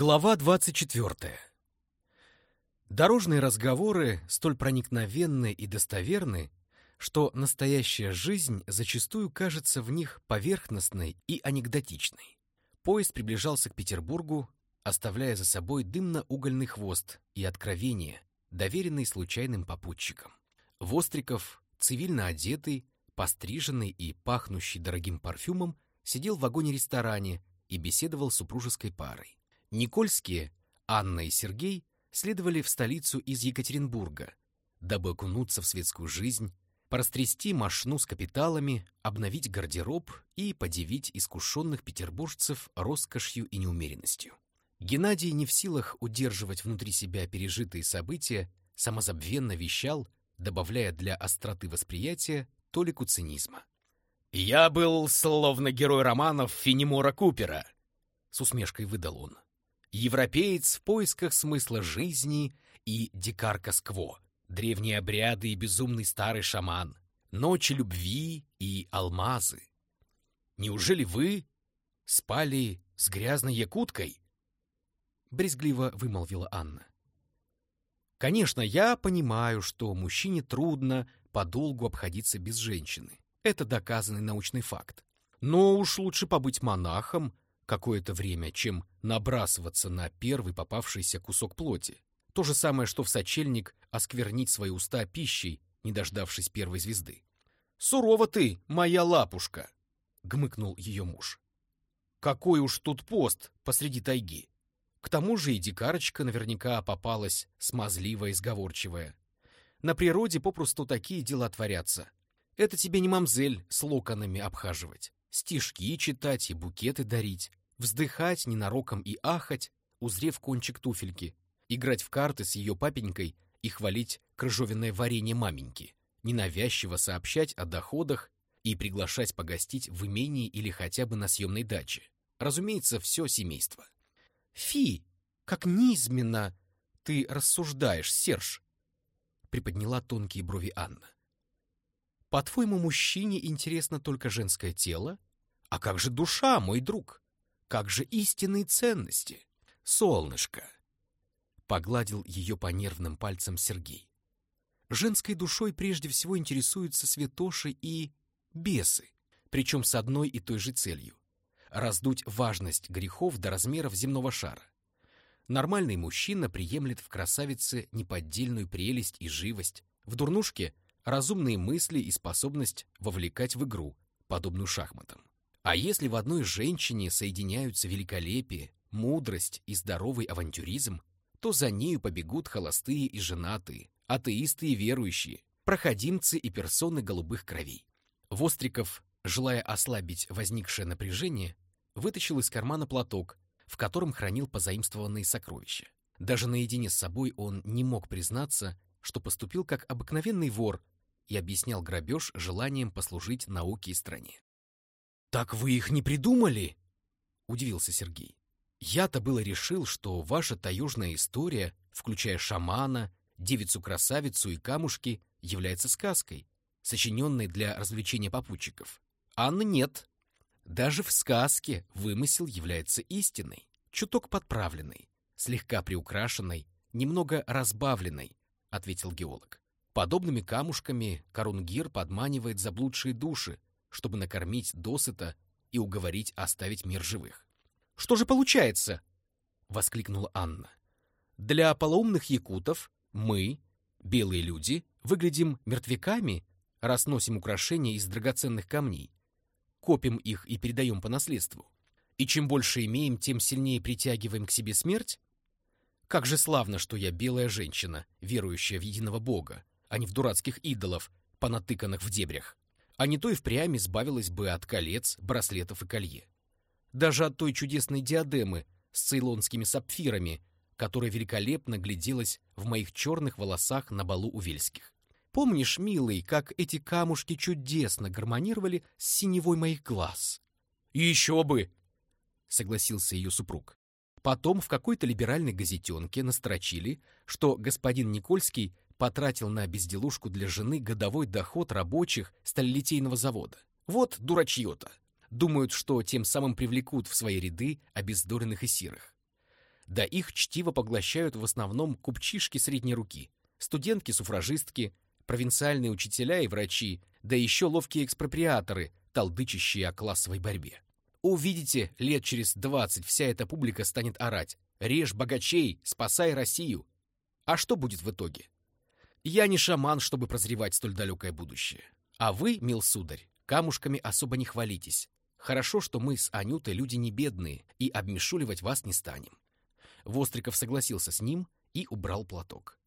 Глава 24. Дорожные разговоры столь проникновенны и достоверны, что настоящая жизнь зачастую кажется в них поверхностной и анекдотичной. Поезд приближался к Петербургу, оставляя за собой дымно-угольный хвост и откровение, доверенный случайным попутчикам. Востриков, цивильно одетый, постриженный и пахнущий дорогим парфюмом, сидел в вагоне-ресторане и беседовал с супружеской парой. Никольские, Анна и Сергей, следовали в столицу из Екатеринбурга, дабы окунуться в светскую жизнь, порастрясти мошну с капиталами, обновить гардероб и подивить искушенных петербуржцев роскошью и неумеренностью. Геннадий не в силах удерживать внутри себя пережитые события, самозабвенно вещал, добавляя для остроты восприятия толику цинизма. «Я был словно герой романов Фенемора Купера», — с усмешкой выдал он европеец в поисках смысла жизни и дикарка скво, древние обряды и безумный старый шаман, ночи любви и алмазы. Неужели вы спали с грязной якуткой? Брезгливо вымолвила Анна. Конечно, я понимаю, что мужчине трудно подолгу обходиться без женщины. Это доказанный научный факт. Но уж лучше побыть монахом, какое-то время, чем набрасываться на первый попавшийся кусок плоти. То же самое, что в сочельник осквернить свои уста пищей, не дождавшись первой звезды. «Сурова ты, моя лапушка!» — гмыкнул ее муж. «Какой уж тут пост посреди тайги!» К тому же и дикарочка наверняка попалась смазливая и сговорчивая. На природе попросту такие дела творятся. Это тебе не мамзель с локонами обхаживать, стишки читать и букеты дарить вздыхать ненароком и ахать, узрев кончик туфельки, играть в карты с ее папенькой и хвалить крыжовенное варенье маменьки, ненавязчиво сообщать о доходах и приглашать погостить в имении или хотя бы на съемной даче. Разумеется, все семейство. «Фи, как низменно ты рассуждаешь, Серж!» приподняла тонкие брови Анна. «По-твоему, мужчине интересно только женское тело? А как же душа, мой друг? Как же истинные ценности? Солнышко!» Погладил ее по нервным пальцам Сергей. Женской душой прежде всего интересуются святоши и бесы, причем с одной и той же целью — раздуть важность грехов до размеров земного шара. Нормальный мужчина приемлет в красавице неподдельную прелесть и живость, в дурнушке — разумные мысли и способность вовлекать в игру, подобную шахматам. А если в одной женщине соединяются великолепие, мудрость и здоровый авантюризм, то за нею побегут холостые и женатые, атеисты и верующие, проходимцы и персоны голубых кровей. Востриков, желая ослабить возникшее напряжение, вытащил из кармана платок, в котором хранил позаимствованные сокровища. Даже наедине с собой он не мог признаться, что поступил как обыкновенный вор и объяснял грабеж желанием послужить науке и стране. «Так вы их не придумали?» — удивился Сергей. «Я-то было решил, что ваша таежная история, включая шамана, девицу-красавицу и камушки, является сказкой, сочиненной для развлечения попутчиков. Анна нет. Даже в сказке вымысел является истиной, чуток подправленной, слегка приукрашенной, немного разбавленной, — ответил геолог. Подобными камушками Корунгир подманивает заблудшие души, чтобы накормить досыта и уговорить оставить мир живых. «Что же получается?» — воскликнула Анна. «Для полоумных якутов мы, белые люди, выглядим мертвяками, раз носим украшения из драгоценных камней, копим их и передаем по наследству. И чем больше имеем, тем сильнее притягиваем к себе смерть? Как же славно, что я белая женщина, верующая в единого Бога, а не в дурацких идолов, понатыканных в дебрях а не то и впрямь избавилась бы от колец, браслетов и колье. Даже от той чудесной диадемы с цейлонскими сапфирами, которая великолепно гляделась в моих черных волосах на балу у Вельских. Помнишь, милый, как эти камушки чудесно гармонировали с синевой моих глаз? еще бы! Согласился ее супруг. Потом в какой-то либеральной газетенке настрочили, что господин Никольский потратил на безделушку для жены годовой доход рабочих сталелитейного завода. Вот дурачье-то. Думают, что тем самым привлекут в свои ряды обездоленных и сирых. Да их чтиво поглощают в основном купчишки средней руки, студентки-суфражистки, провинциальные учителя и врачи, да еще ловкие экспроприаторы, толдычащие о классовой борьбе. Увидите, лет через двадцать вся эта публика станет орать «Режь богачей, спасай Россию!» А что будет в итоге? Я не шаман, чтобы прозревать столь далекое будущее. А вы, мил сударь, камушками особо не хвалитесь. Хорошо, что мы с Анютой люди не бедные и обмешуливать вас не станем. Востриков согласился с ним и убрал платок.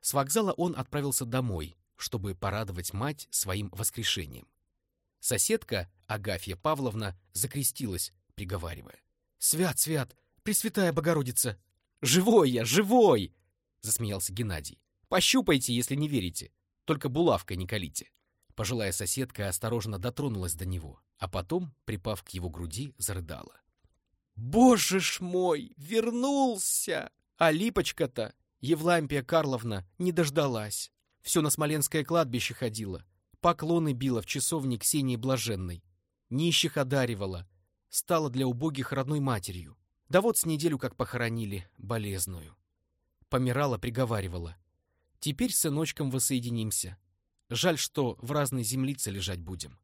С вокзала он отправился домой, чтобы порадовать мать своим воскрешением. Соседка, Агафья Павловна, закрестилась, приговаривая. «Свят, свят, Пресвятая Богородица!» «Живой я, живой!» — засмеялся Геннадий. «Пощупайте, если не верите. Только булавкой не колите». Пожилая соседка осторожно дотронулась до него, а потом, припав к его груди, зарыдала. «Боже ж мой, вернулся! А Липочка-то, Евлампия Карловна, не дождалась. Все на Смоленское кладбище ходила, поклоны била в часовне Ксении Блаженной, нищих одаривала, стала для убогих родной матерью. Да вот с неделю как похоронили, болезную. Помирала, приговаривала. Теперь с сыночком воссоединимся. Жаль, что в разной землице лежать будем.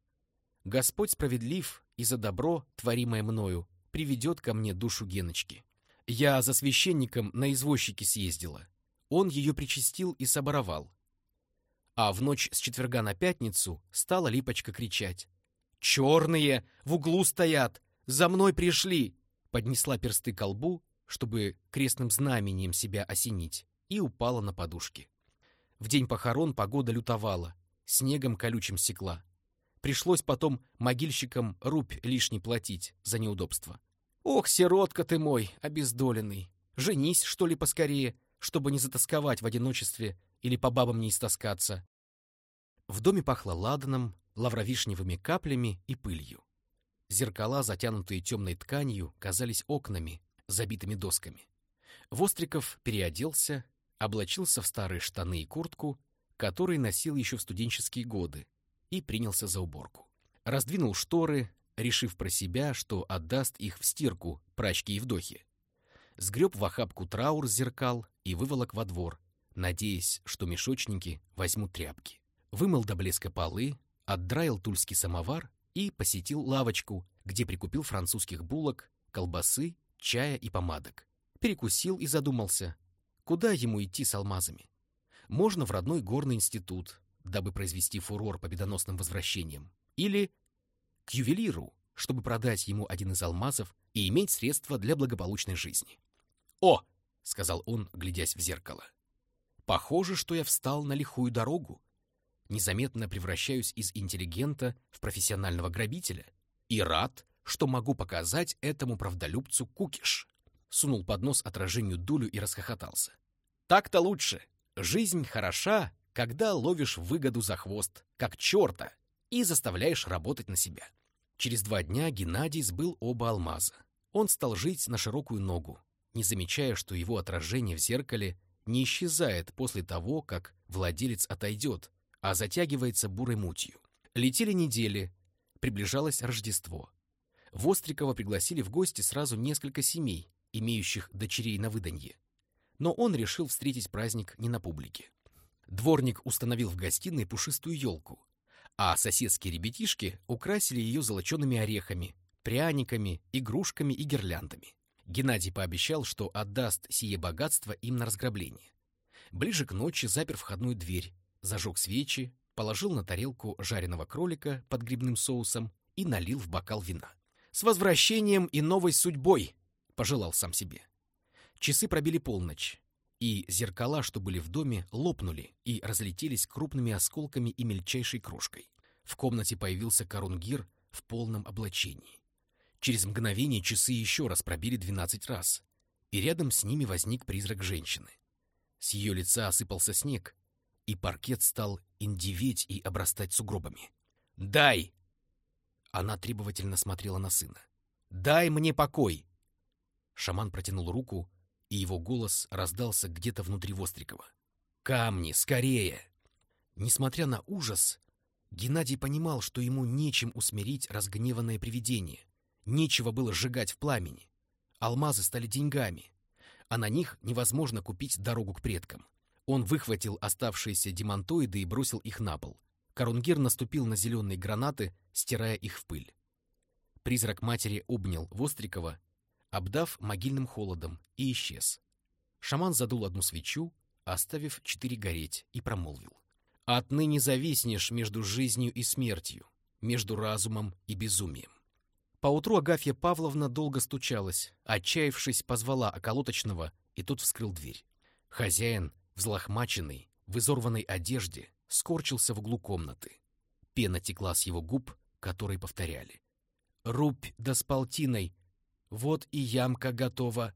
Господь справедлив, и за добро, творимое мною, приведет ко мне душу Геночки. Я за священником на извозчике съездила. Он ее причастил и соборовал. А в ночь с четверга на пятницу стала Липочка кричать. «Черные! В углу стоят! За мной пришли!» Поднесла персты к колбу, чтобы крестным знамением себя осенить, и упала на подушки. В день похорон погода лютовала, снегом колючим секла. Пришлось потом могильщикам рубь лишний платить за неудобство. «Ох, сиротка ты мой, обездоленный! Женись, что ли, поскорее, чтобы не затасковать в одиночестве или по бабам не истаскаться». В доме пахло ладаном, лавровишневыми каплями и пылью. Зеркала, затянутые темной тканью, казались окнами, забитыми досками. Востриков переоделся, облачился в старые штаны и куртку, которые носил еще в студенческие годы, и принялся за уборку. Раздвинул шторы, решив про себя, что отдаст их в стирку прачки Евдохи. Сгреб в охапку траур зеркал и выволок во двор, надеясь, что мешочники возьмут тряпки. Вымыл до блеска полы, отдраил тульский самовар и посетил лавочку, где прикупил французских булок, колбасы, чая и помадок. Перекусил и задумался, куда ему идти с алмазами. Можно в родной горный институт, дабы произвести фурор победоносным возвращением, или к ювелиру, чтобы продать ему один из алмазов и иметь средства для благополучной жизни. «О!» — сказал он, глядясь в зеркало. «Похоже, что я встал на лихую дорогу. Незаметно превращаюсь из интеллигента в профессионального грабителя и рад, что могу показать этому правдолюбцу кукиш». Сунул под нос отражению дулю и расхохотался. «Так-то лучше. Жизнь хороша, когда ловишь выгоду за хвост, как черта, и заставляешь работать на себя. Через два дня Геннадий сбыл оба алмаза. Он стал жить на широкую ногу, не замечая, что его отражение в зеркале не исчезает после того, как владелец отойдет, а затягивается бурой мутью. Летели недели, приближалось Рождество. Вострикова пригласили в гости сразу несколько семей, имеющих дочерей на выданье. Но он решил встретить праздник не на публике. Дворник установил в гостиной пушистую елку, а соседские ребятишки украсили ее золочеными орехами, пряниками, игрушками и гирляндами. Геннадий пообещал, что отдаст сие богатство им на разграбление. Ближе к ночи запер входную дверь, зажег свечи, положил на тарелку жареного кролика под грибным соусом и налил в бокал вина. «С возвращением и новой судьбой!» — пожелал сам себе. Часы пробили полночь, и зеркала, что были в доме, лопнули и разлетелись крупными осколками и мельчайшей крошкой. В комнате появился Корунгир в полном облачении. Через мгновение часы еще раз пробили двенадцать раз, и рядом с ними возник призрак женщины. С ее лица осыпался снег, и паркет стал индиветь и обрастать сугробами. «Дай!» Она требовательно смотрела на сына. «Дай мне покой!» Шаман протянул руку, и его голос раздался где-то внутри Вострикова. «Камни, скорее!» Несмотря на ужас, Геннадий понимал, что ему нечем усмирить разгневанное привидение, нечего было сжигать в пламени. Алмазы стали деньгами, а на них невозможно купить дорогу к предкам. Он выхватил оставшиеся демонтоиды и бросил их на пол. Корунгир наступил на зеленые гранаты, стирая их в пыль. Призрак матери обнял Вострикова, обдав могильным холодом, и исчез. Шаман задул одну свечу, оставив четыре гореть, и промолвил. «Отныне зависнешь между жизнью и смертью, между разумом и безумием». Поутру Агафья Павловна долго стучалась, отчаявшись, позвала околоточного, и тот вскрыл дверь. Хозяин, взлохмаченный, в изорванной одежде, скорчился в углу комнаты. Пена текла с его губ, которые повторяли. «Рубь да с полтиной! Вот и ямка готова!